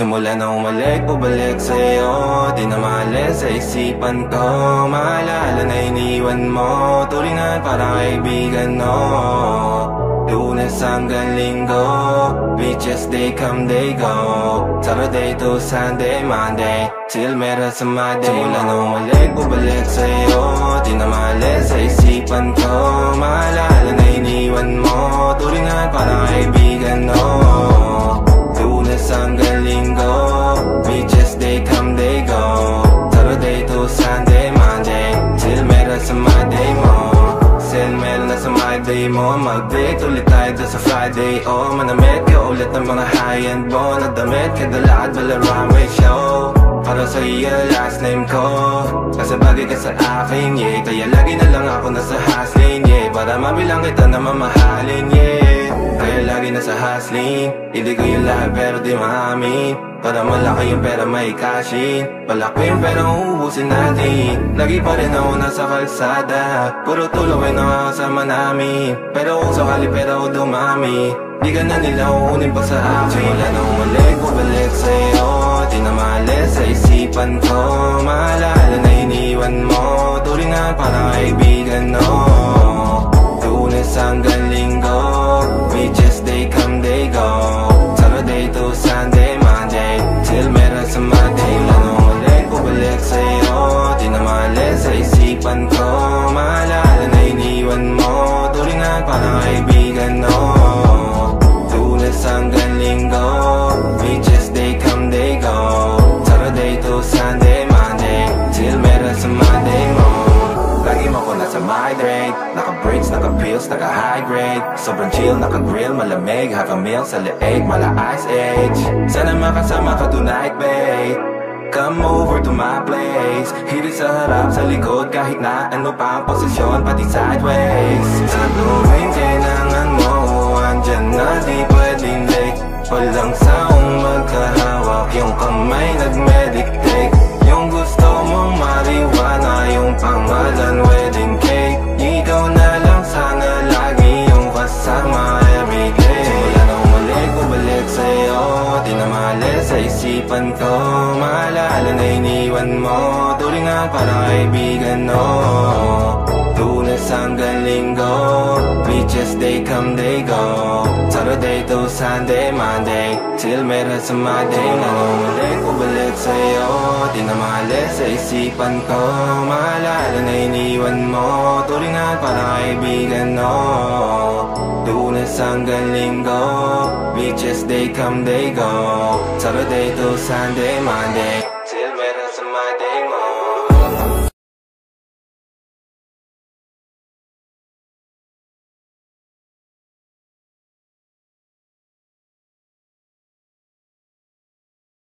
Simula na umalik, bubalik sa'yo. Di na maalis sa isipan ko. Maalala na iniwan mo. Turingan parang kaibigan no. Lunes hanggang linggo. Beaches they come they go. Saturday to Sunday, Monday. Till meron sa Monday. Simula na umalik, bubalik sa'yo mo Mag-date ulit tayo doon sa Friday. Oh, manamit ka ulit ng mga high-end mo. Nadamit ka dalakad bala runway show. Para sa iyo last name ko. Kasi bagay ka sa akin, yeah. Kaya lagi na lang ako nasa hustling, yeah. Para mabilang kita na mamahalin, yeah Kaya lagi nasa hustling. Hindi ko yung lahat pero di maamin. Para malaki yung pera may cashin Palaki yung pera uubusin natin. Lagi pa rin ako nasa kalsada. Puro tulong ay nakakasama namin. Pero kung sakali pera ko dumami Di ka na nila uunin pa sa akin Simula na umalik, bubalik sa'yo. Di na maalis sa isipan naka-pills, naka-high grade Sobrang chill, naka-grill, malamig. Half a meal sa leeg, mala ice age. Sana makasama ka tonight, babe. Come over to my place. Hirit sa harap, sa likod Kahit na ano pa ang posisyon Pati sideways. Sa tuwing kailangan mo Andyan na di pwedeng late. Walang saong magkahawak Yung kamay nag-meditate. Yung gusto mong mariwana Yung pangalan isipan ko Maalala na iniwan mo. Turingan parang kaibigan no. Lunes hanggang linggo Beaches they come they go. Saturday to Sunday, Monday Till meron sa Monday Nangungulik, bubalik sa'yo Di na maalis sa isipan ko. Maalala na iniwan mo. Turingan parang kaibigan no Lunes hanggang linggo Beaches they come they go. Saturday to Sunday, Monday